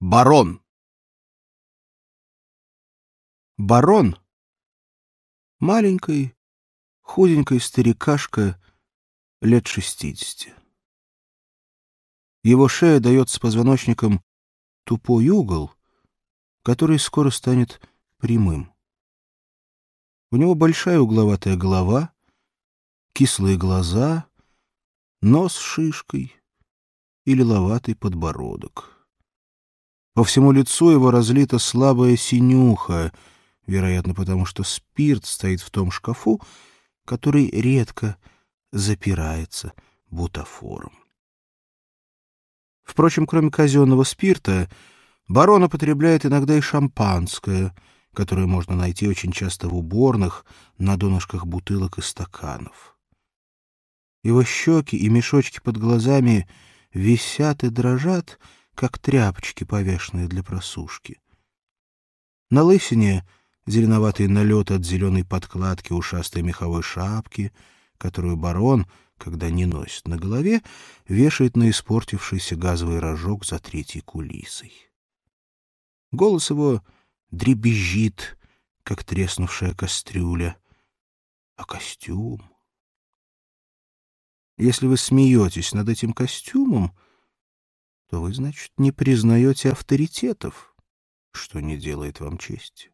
Барон. Барон — маленький, худенький старикашка лет шестидесяти. Его шея дает с позвоночником тупой угол, который скоро станет прямым. У него большая угловатая голова, кислые глаза, нос с шишкой и лиловатый подбородок. По всему лицу его разлита слабая синюха, вероятно, потому что спирт стоит в том шкафу, который редко запирается бутафором. Впрочем, кроме казенного спирта, барон употребляет иногда и шампанское, которое можно найти очень часто в уборных, на донышках бутылок и стаканов. Его щеки и мешочки под глазами висят и дрожат, как тряпочки, повешенные для просушки. На лысине зеленоватый налет от зеленой подкладки ушастой меховой шапки, которую барон, когда не носит на голове, вешает на испортившийся газовый рожок за третьей кулисой. Голос его дребезжит, как треснувшая кастрюля. А костюм... Если вы смеетесь над этим костюмом, то вы, значит, не признаете авторитетов, что не делает вам чести.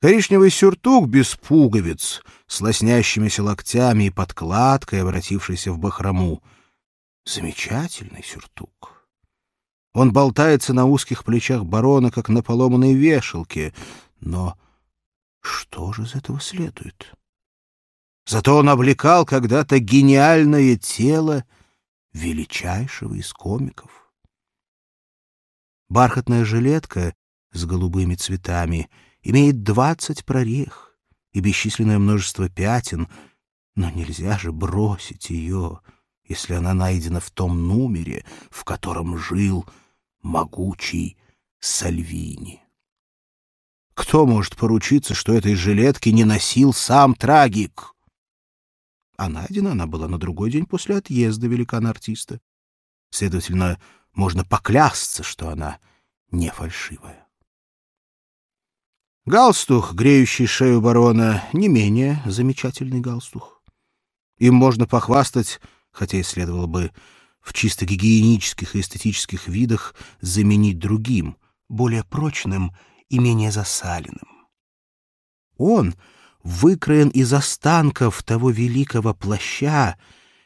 Коричневый сюртук без пуговиц, с лоснящимися локтями и подкладкой, обратившийся в бахрому. Замечательный сюртук. Он болтается на узких плечах барона, как на поломанной вешалке. Но что же из этого следует? Зато он облекал когда-то гениальное тело величайшего из комиков. Бархатная жилетка с голубыми цветами имеет двадцать прорех и бесчисленное множество пятен, но нельзя же бросить ее, если она найдена в том номере, в котором жил могучий Сальвини. Кто может поручиться, что этой жилетки не носил сам трагик? А найдена она была на другой день после отъезда великана-артиста. Следовательно, можно поклясться, что она не фальшивая. Галстух, греющий шею барона, не менее замечательный галстух. Им можно похвастать, хотя и следовало бы в чисто гигиенических и эстетических видах заменить другим, более прочным и менее засаленным. Он — выкроен из останков того великого плаща,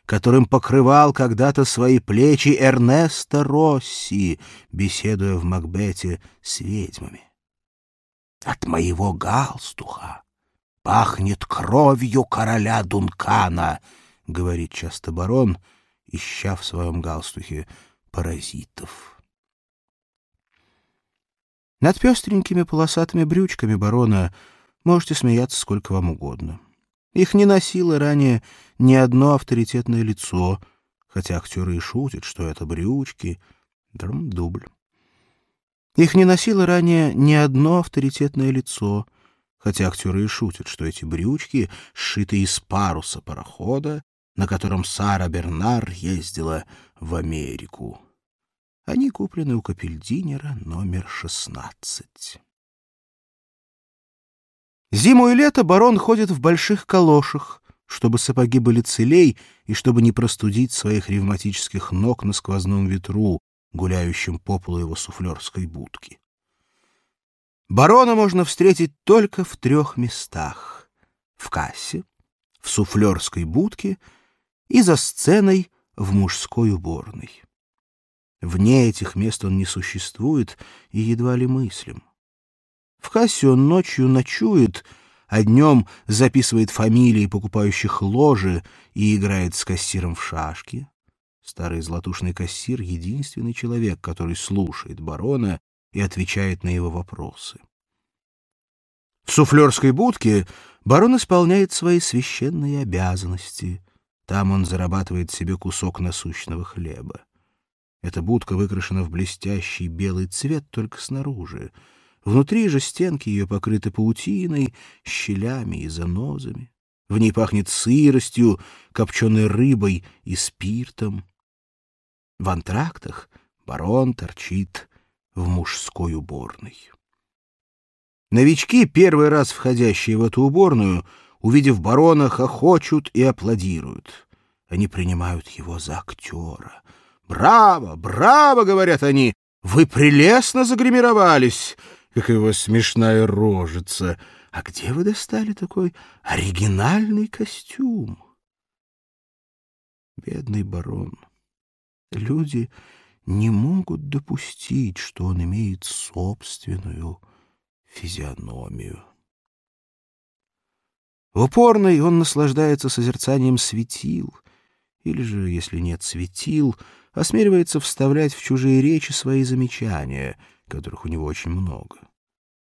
которым покрывал когда-то свои плечи Эрнесто Росси, беседуя в Макбете с ведьмами. От моего галстуха пахнет кровью короля Дункана, — говорит часто барон, ища в своем галстухе паразитов. Над пестренькими полосатыми брючками барона — Можете смеяться сколько вам угодно. Их не носило ранее ни одно авторитетное лицо, хотя актеры и шутят, что это брючки, дубль. Их не носило ранее ни одно авторитетное лицо, хотя актеры и шутят, что эти брючки сшиты из паруса парохода, на котором Сара Бернар ездила в Америку. Они куплены у капельдинера номер шестнадцать. Зиму и лето барон ходит в больших калошах, чтобы сапоги были целей и чтобы не простудить своих ревматических ног на сквозном ветру, гуляющем по полу его суфлерской будки. Барона можно встретить только в трех местах — в кассе, в суфлерской будке и за сценой в мужской уборной. Вне этих мест он не существует и едва ли мыслим. В кассе он ночью ночует, а днем записывает фамилии покупающих ложи и играет с кассиром в шашки. Старый златушный кассир — единственный человек, который слушает барона и отвечает на его вопросы. В суфлерской будке барон исполняет свои священные обязанности. Там он зарабатывает себе кусок насущного хлеба. Эта будка выкрашена в блестящий белый цвет только снаружи — Внутри же стенки ее покрыты паутиной, щелями и занозами. В ней пахнет сыростью, копченой рыбой и спиртом. В антрактах барон торчит в мужской уборной. Новички, первый раз входящие в эту уборную, увидев барона, хохочут и аплодируют. Они принимают его за актера. «Браво! Браво!» — говорят они. «Вы прелестно загримировались!» Какая у вас смешная рожица! А где вы достали такой оригинальный костюм? Бедный барон. Люди не могут допустить, что он имеет собственную физиономию. В упорной он наслаждается созерцанием светил, или же, если нет светил, осмеливается вставлять в чужие речи свои замечания, которых у него очень много.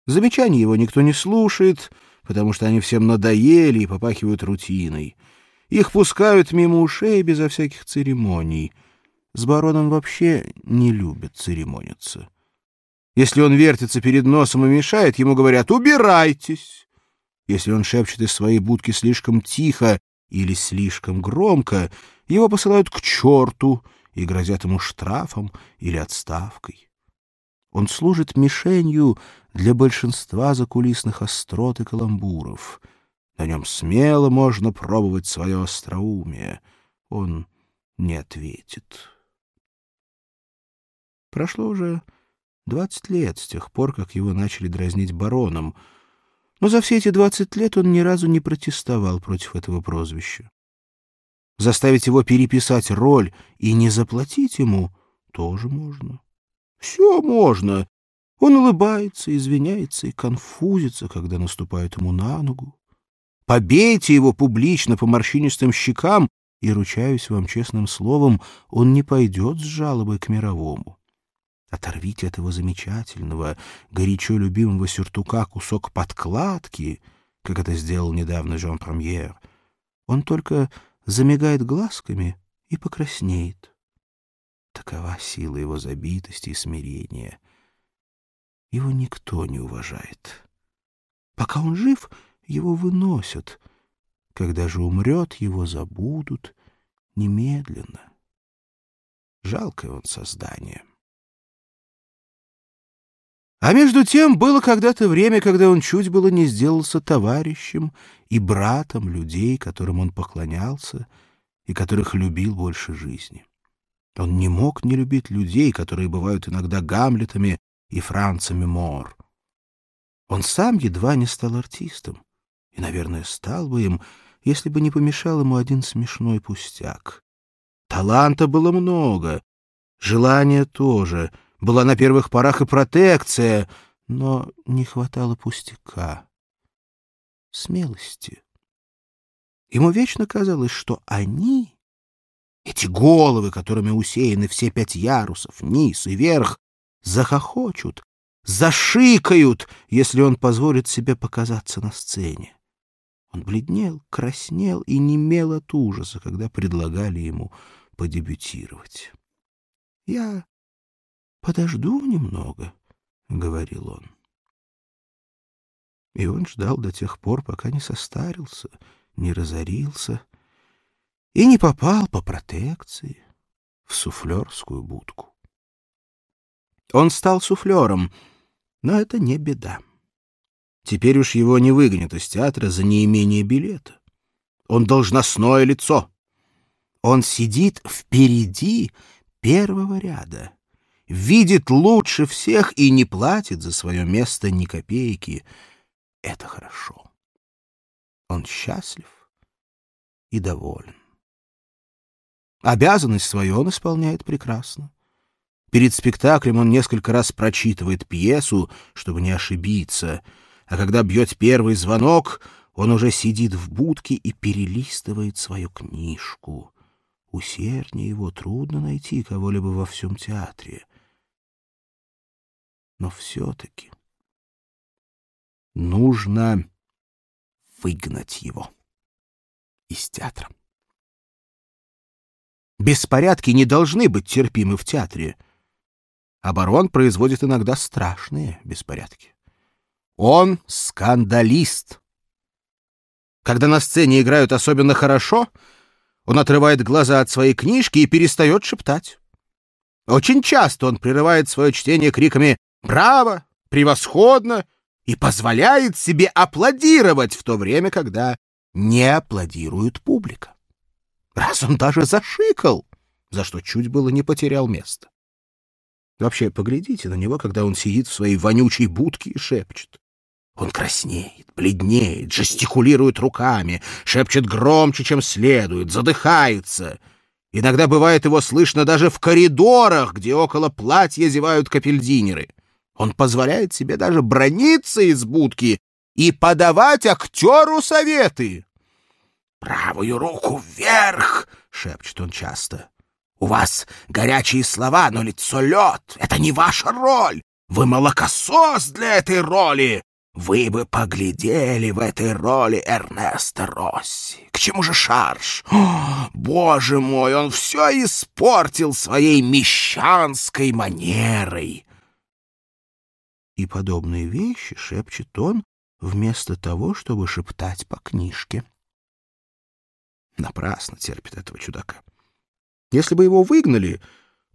Замечаний его никто не слушает, потому что они всем надоели и попахивают рутиной. Их пускают мимо ушей безо всяких церемоний. С бароном вообще не любят церемониться. Если он вертится перед носом и мешает, ему говорят «убирайтесь». Если он шепчет из своей будки слишком тихо или слишком громко, его посылают к черту и грозят ему штрафом или отставкой. Он служит мишенью для большинства закулисных острот и каламбуров. На нем смело можно пробовать свое остроумие. Он не ответит. Прошло уже двадцать лет с тех пор, как его начали дразнить бароном, но за все эти двадцать лет он ни разу не протестовал против этого прозвища. Заставить его переписать роль и не заплатить ему тоже можно. Все можно. Он улыбается, извиняется и конфузится, когда наступает ему на ногу. Побейте его публично по морщинистым щекам, и, ручаюсь вам честным словом, он не пойдет с жалобой к мировому. Оторвите этого замечательного, горячо любимого сюртука кусок подкладки, как это сделал недавно Жан Премьер. Он только замигает глазками и покраснеет. Такова сила его забитости и смирения. Его никто не уважает. Пока он жив, его выносят. Когда же умрет, его забудут немедленно. Жалкое он создание. А между тем было когда-то время, когда он чуть было не сделался товарищем и братом людей, которым он поклонялся и которых любил больше жизни. Он не мог не любить людей, которые бывают иногда Гамлетами и Францами Мор. Он сам едва не стал артистом, и, наверное, стал бы им, если бы не помешал ему один смешной пустяк. Таланта было много, желания тоже, была на первых порах и протекция, но не хватало пустяка, смелости. Ему вечно казалось, что они эти головы, которыми усеяны все пять ярусов, низ и верх, захохочут, зашикают, если он позволит себе показаться на сцене. Он бледнел, краснел и немел от ужаса, когда предлагали ему подебютировать. — Я подожду немного, — говорил он. И он ждал до тех пор, пока не состарился, не разорился, и не попал по протекции в суфлерскую будку. Он стал суфлером, но это не беда. Теперь уж его не выгонят из театра за неимение билета. Он должностное лицо. Он сидит впереди первого ряда, видит лучше всех и не платит за свое место ни копейки. Это хорошо. Он счастлив и доволен. Обязанность свою он исполняет прекрасно. Перед спектаклем он несколько раз прочитывает пьесу, чтобы не ошибиться, а когда бьет первый звонок, он уже сидит в будке и перелистывает свою книжку. Усерднее его трудно найти кого-либо во всем театре. Но все-таки нужно выгнать его из театра. Беспорядки не должны быть терпимы в театре. Барон производит иногда страшные беспорядки. Он скандалист. Когда на сцене играют особенно хорошо, он отрывает глаза от своей книжки и перестает шептать. Очень часто он прерывает свое чтение криками «Браво! Превосходно!» и позволяет себе аплодировать в то время, когда не аплодирует публика. Раз он даже зашикал, за что чуть было не потерял место. Вообще, поглядите на него, когда он сидит в своей вонючей будке и шепчет. Он краснеет, бледнеет, жестикулирует руками, шепчет громче, чем следует, задыхается. Иногда бывает его слышно даже в коридорах, где около платья зевают капельдинеры. Он позволяет себе даже брониться из будки и подавать актеру советы. «Правую руку вверх!» — шепчет он часто. «У вас горячие слова, но лицо лед. Это не ваша роль. Вы молокосос для этой роли. Вы бы поглядели в этой роли Эрнеста Росси. К чему же шарж? О, боже мой, он все испортил своей мещанской манерой. И подобные вещи шепчет он вместо того, чтобы шептать по книжке. Напрасно терпит этого чудака. Если бы его выгнали,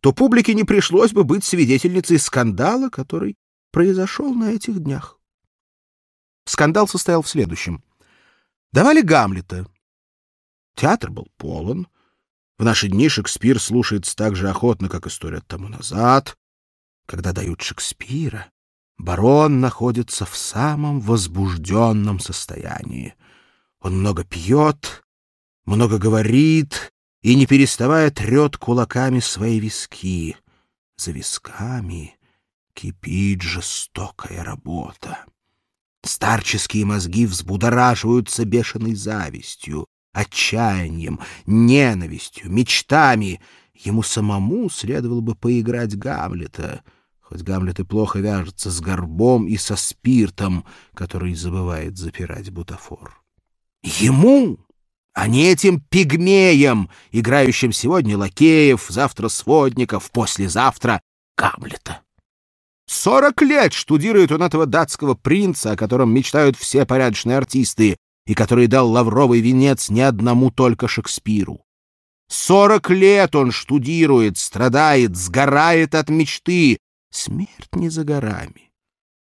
то публике не пришлось бы быть свидетельницей скандала, который произошел на этих днях. Скандал состоял в следующем. Давали Гамлета. Театр был полон. В наши дни Шекспир слушается так же охотно, как история тому назад. Когда дают Шекспира, барон находится в самом возбужденном состоянии. Он много пьет, много говорит и, не переставая, трет кулаками свои виски. За висками кипит жестокая работа. Старческие мозги взбудораживаются бешеной завистью, отчаянием, ненавистью, мечтами. Ему самому следовало бы поиграть Гамлета, хоть Гамлет и плохо вяжется с горбом и со спиртом, который забывает запирать бутафор. Ему, а не этим пигмеям, играющим сегодня лакеев, завтра сводников, послезавтра Гамлета. Сорок лет штудирует он этого датского принца, о котором мечтают все порядочные артисты, и который дал лавровый венец не одному только Шекспиру. Сорок лет он штудирует, страдает, сгорает от мечты. Смерть не за горами.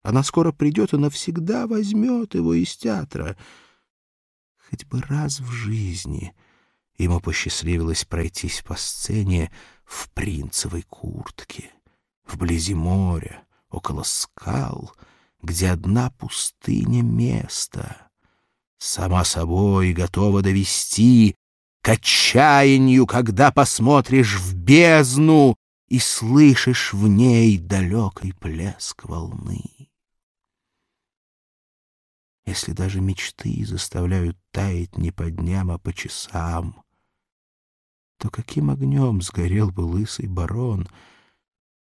Она скоро придет и навсегда возьмет его из театра. Хоть бы раз в жизни ему посчастливилось пройтись по сцене в принцевой куртке, вблизи моря, около скал, где одна пустыня места. Сама собой готова довести к отчаянию, когда посмотришь в бездну и слышишь в ней далекий плеск волны. Если даже мечты заставляют таять не по дням, а по часам, то каким огнем сгорел бы лысый барон —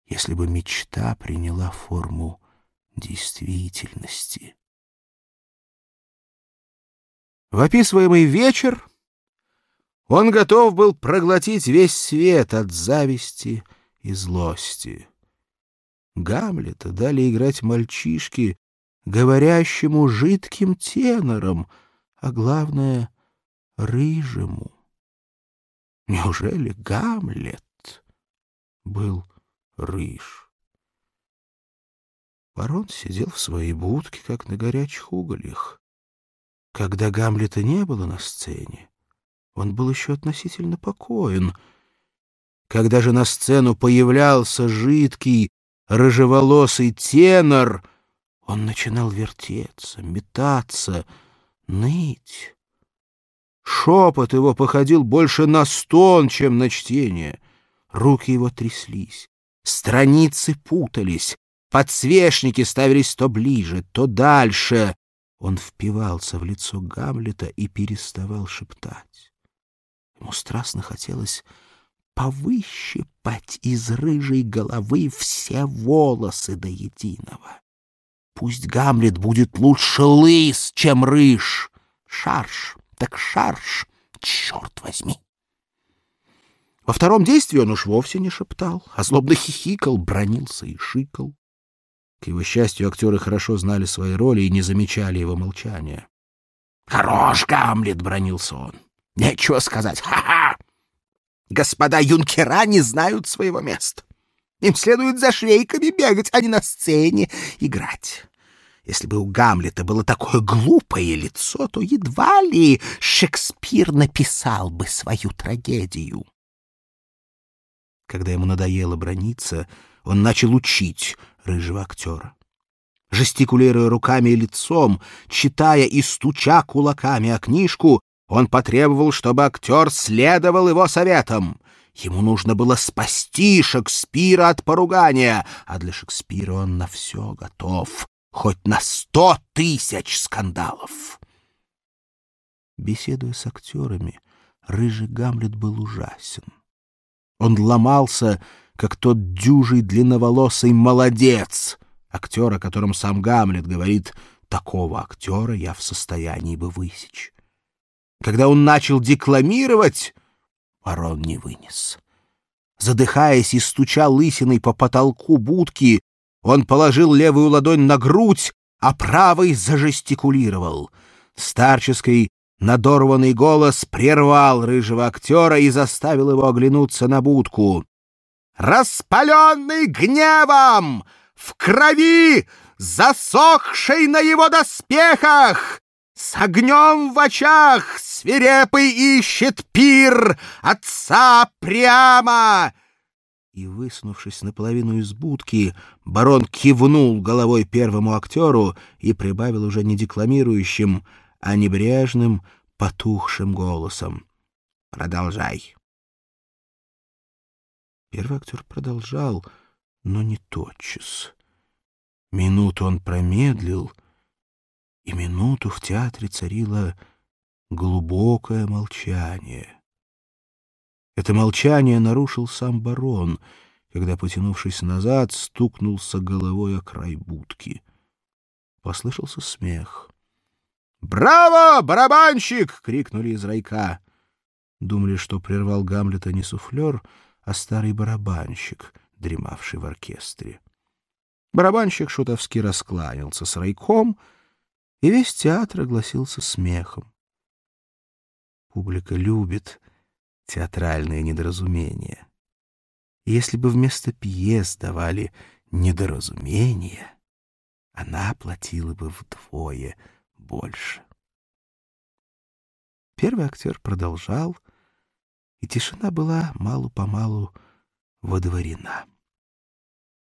если бы мечта приняла форму действительности. В описываемый вечер он готов был проглотить весь свет от зависти и злости. Гамлета дали играть мальчишке, говорящему жидким тенором, а главное — рыжему. Неужели Гамлет был рыж. Барон сидел в своей будке, как на горячих угольях. Когда Гамлета не было на сцене, он был еще относительно покоен. Когда же на сцену появлялся жидкий, рыжеволосый тенор, он начинал вертеться, метаться, ныть. Шепот его походил больше на стон, чем на чтение. Руки его тряслись. Страницы путались, подсвечники ставились то ближе, то дальше. Он впивался в лицо Гамлета и переставал шептать. Ему страстно хотелось повыщипать из рыжей головы все волосы до единого. Пусть Гамлет будет лучше лыс, чем рыж. Шарш, так шарш, черт возьми. Во втором действии он уж вовсе не шептал, а злобно хихикал, бронился и шикал. К его счастью, актеры хорошо знали свои роли и не замечали его молчания. «Хорош, Гамлет!» — бронился он. «Нечего сказать! Ха-ха! Господа юнкера не знают своего места. Им следует за швейками бегать, а не на сцене играть. Если бы у Гамлета было такое глупое лицо, то едва ли Шекспир написал бы свою трагедию. Когда ему надоело брониться, он начал учить рыжего актера. Жестикулируя руками и лицом, читая и стуча кулаками о книжку, он потребовал, чтобы актер следовал его советам. Ему нужно было спасти Шекспира от поругания, а для Шекспира он на все готов хоть на сто тысяч скандалов. Беседуя с актерами, рыжий Гамлет был ужасен. Он ломался, как тот дюжий длинноволосый молодец, актер, о котором сам Гамлет говорит, такого актера я в состоянии бы высечь. Когда он начал декламировать, ворон не вынес. Задыхаясь и стуча лысиной по потолку будки, он положил левую ладонь на грудь, а правой зажестикулировал. Старческий надорванный голос прервал рыжего актера и заставил его оглянуться на будку. «Распаленный гневом, в крови, засохшей на его доспехах, с огнем в очах, свирепый ищет пир отца прямо!» и, высунувшись наполовину из будки, барон кивнул головой первому актеру и прибавил уже не декламирующим, а небрежным, потухшим голосом. «Продолжай». Первый актер продолжал, но не тотчас. Минуту он промедлил, и минуту в театре царило глубокое молчание. Это молчание нарушил сам барон, когда, потянувшись назад, стукнулся головой о край будки. Послышался смех. «Браво, барабанщик!» — крикнули из райка. Думали, что прервал Гамлета не суфлер, а старый барабанщик, дремавший в оркестре. Барабанщик шутовски раскланялся с райком, и весь театр огласился смехом. Публика любит театральные недоразумения. если бы вместо пьес давали недоразумения, она платила бы вдвое больше. Первый актер продолжал, и тишина была малу-помалу водворена.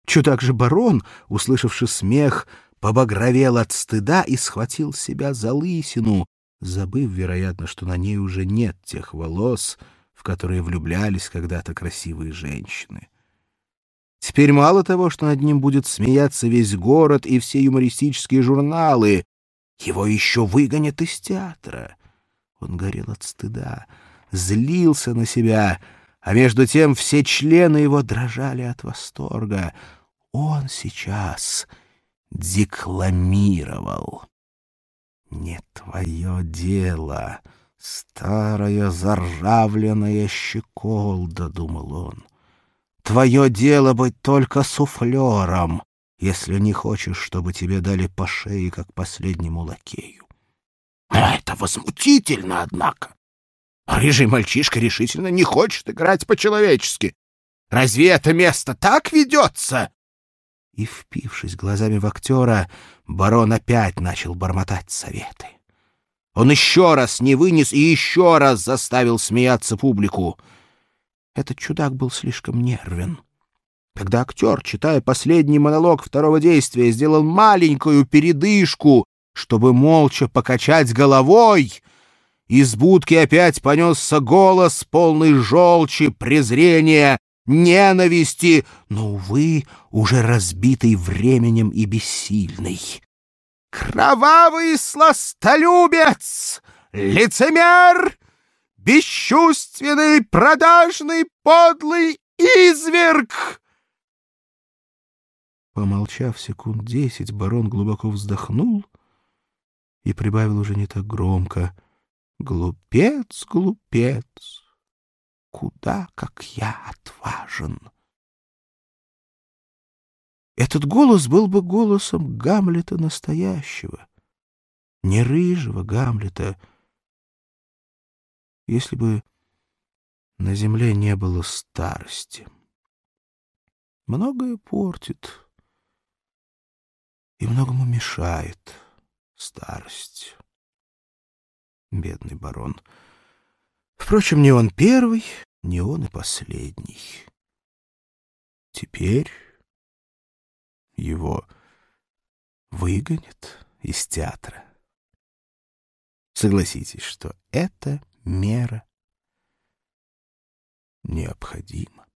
Чудак же барон, услышавший смех, побагровел от стыда и схватил себя за лысину, забыв, вероятно, что на ней уже нет тех волос, в которые влюблялись когда-то красивые женщины. Теперь мало того, что над ним будет смеяться весь город и все юмористические журналы, его еще выгонят из театра. Он горел от стыда, злился на себя, а между тем все члены его дрожали от восторга. Он сейчас декламировал. «Не твое дело», «Старая заржавленная щеколда», — думал он. «Твое дело быть только суфлером, если не хочешь, чтобы тебе дали по шее, как последнему лакею». А это возмутительно, однако. Рыжий мальчишка решительно не хочет играть по-человечески. Разве это место так ведется? И, впившись глазами в актера, барон опять начал бормотать советы. Он еще раз не вынес и еще раз заставил смеяться публику. Этот чудак был слишком нервен. Когда актер, читая последний монолог второго действия, сделал маленькую передышку, чтобы молча покачать головой, из будки опять понесся голос, полный желчи, презрения, ненависти, но, увы, уже разбитый временем и бессильный. Кровавый сластолюбец, лицемер, бесчувственный, продажный, подлый изверг!» Помолчав секунд десять, барон глубоко вздохнул и прибавил уже не так громко. «Глупец, глупец, куда как я отважен!» Этот голос был бы голосом Гамлета настоящего, не рыжего Гамлета, если бы на земле не было старости. многое портит и многому мешает старость. Бедный барон. Впрочем, не он первый, не он и последний. Теперь его выгонят из театра. Согласитесь, что эта мера необходима.